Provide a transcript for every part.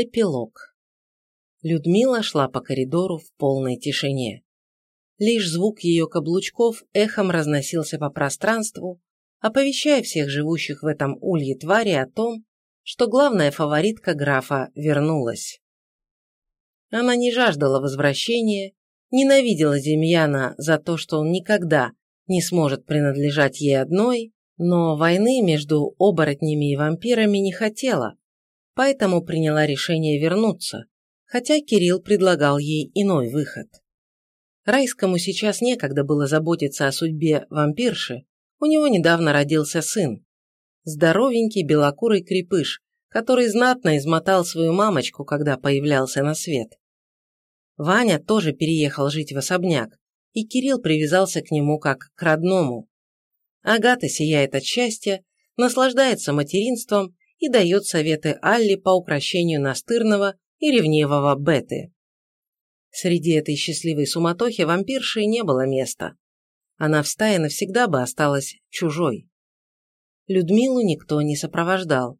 Эпилог. Людмила шла по коридору в полной тишине. Лишь звук ее каблучков эхом разносился по пространству, оповещая всех живущих в этом улье твари о том, что главная фаворитка графа вернулась. Она не жаждала возвращения, ненавидела Демьяна за то, что он никогда не сможет принадлежать ей одной, но войны между оборотнями и вампирами не хотела, поэтому приняла решение вернуться, хотя Кирилл предлагал ей иной выход. Райскому сейчас некогда было заботиться о судьбе вампирши, у него недавно родился сын. Здоровенький белокурый крепыш, который знатно измотал свою мамочку, когда появлялся на свет. Ваня тоже переехал жить в особняк, и Кирилл привязался к нему как к родному. Агата сияет от счастья, наслаждается материнством и дает советы Алли по укрощению настырного и ревнивого Беты. Среди этой счастливой суматохи вампирши не было места. Она в стае навсегда бы осталась чужой. Людмилу никто не сопровождал.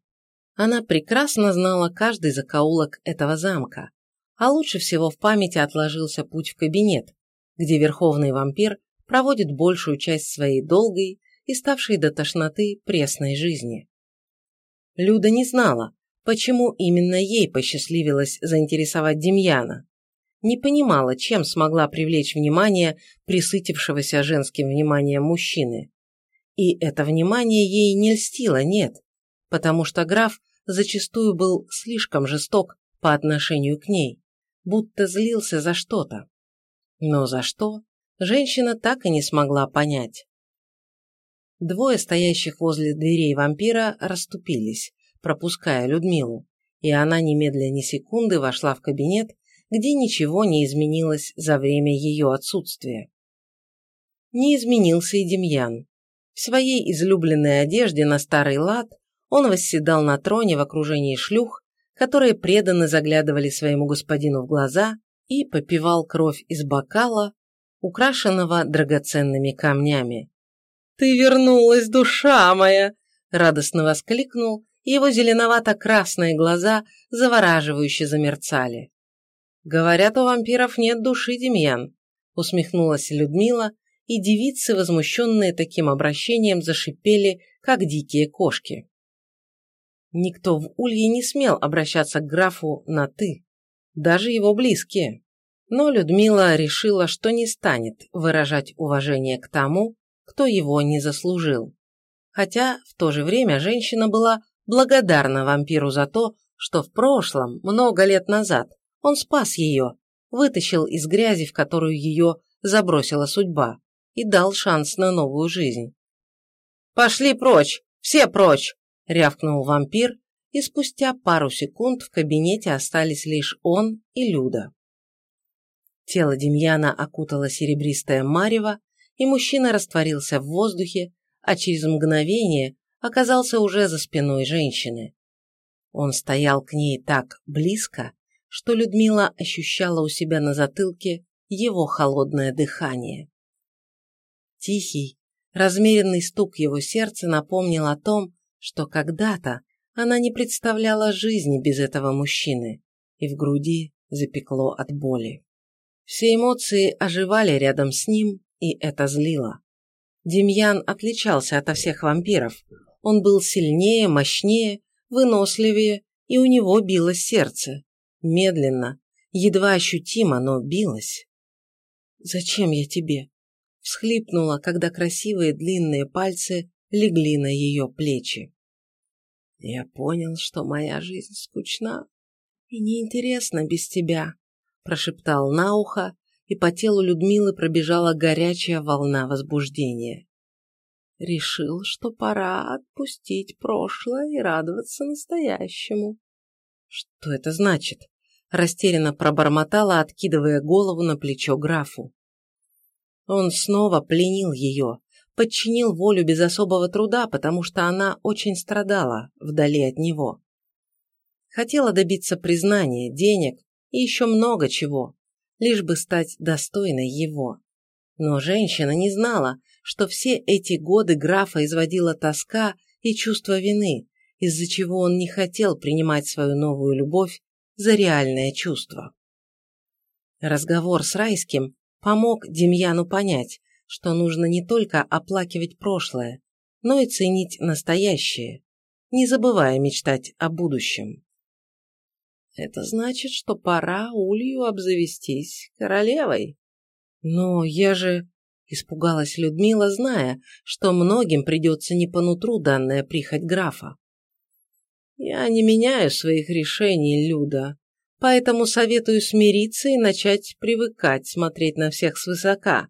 Она прекрасно знала каждый закоулок этого замка, а лучше всего в памяти отложился путь в кабинет, где верховный вампир проводит большую часть своей долгой и ставшей до тошноты пресной жизни. Люда не знала, почему именно ей посчастливилось заинтересовать Демьяна. Не понимала, чем смогла привлечь внимание присытившегося женским вниманием мужчины. И это внимание ей не льстило, нет, потому что граф зачастую был слишком жесток по отношению к ней, будто злился за что-то. Но за что, женщина так и не смогла понять. Двое стоящих возле дверей вампира расступились, пропуская Людмилу, и она немедля ни секунды вошла в кабинет, где ничего не изменилось за время ее отсутствия. Не изменился и Демьян. В своей излюбленной одежде на старый лад он восседал на троне в окружении шлюх, которые преданно заглядывали своему господину в глаза и попивал кровь из бокала, украшенного драгоценными камнями. «Ты вернулась, душа моя!» – радостно воскликнул, и его зеленовато-красные глаза завораживающе замерцали. «Говорят, у вампиров нет души, Демьян», – усмехнулась Людмила, и девицы, возмущенные таким обращением, зашипели, как дикие кошки. Никто в Улье не смел обращаться к графу на «ты», даже его близкие. Но Людмила решила, что не станет выражать уважение к тому, кто его не заслужил. Хотя в то же время женщина была благодарна вампиру за то, что в прошлом, много лет назад, он спас ее, вытащил из грязи, в которую ее забросила судьба, и дал шанс на новую жизнь. «Пошли прочь! Все прочь!» – рявкнул вампир, и спустя пару секунд в кабинете остались лишь он и Люда. Тело Демьяна окутало серебристое марево, и мужчина растворился в воздухе, а через мгновение оказался уже за спиной женщины. Он стоял к ней так близко, что Людмила ощущала у себя на затылке его холодное дыхание. Тихий, размеренный стук его сердца напомнил о том, что когда-то она не представляла жизни без этого мужчины, и в груди запекло от боли. Все эмоции оживали рядом с ним, и это злило. Демьян отличался ото всех вампиров. Он был сильнее, мощнее, выносливее, и у него билось сердце. Медленно, едва ощутимо, но билось. «Зачем я тебе?» всхлипнула, когда красивые длинные пальцы легли на ее плечи. «Я понял, что моя жизнь скучна и неинтересна без тебя», прошептал на ухо, и по телу Людмилы пробежала горячая волна возбуждения. Решил, что пора отпустить прошлое и радоваться настоящему. Что это значит? Растерянно пробормотала, откидывая голову на плечо графу. Он снова пленил ее, подчинил волю без особого труда, потому что она очень страдала вдали от него. Хотела добиться признания, денег и еще много чего, лишь бы стать достойной его. Но женщина не знала, что все эти годы графа изводила тоска и чувство вины, из-за чего он не хотел принимать свою новую любовь за реальное чувство. Разговор с Райским помог Демьяну понять, что нужно не только оплакивать прошлое, но и ценить настоящее, не забывая мечтать о будущем. Это значит, что пора Улью обзавестись королевой. Но я же... Испугалась Людмила, зная, что многим придется не по нутру данная прихоть графа. Я не меняю своих решений, Люда, поэтому советую смириться и начать привыкать смотреть на всех свысока,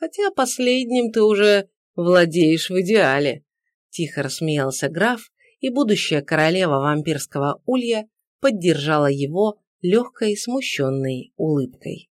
хотя последним ты уже владеешь в идеале. Тихо рассмеялся граф, и будущая королева вампирского улья поддержала его легкой смущенной улыбкой.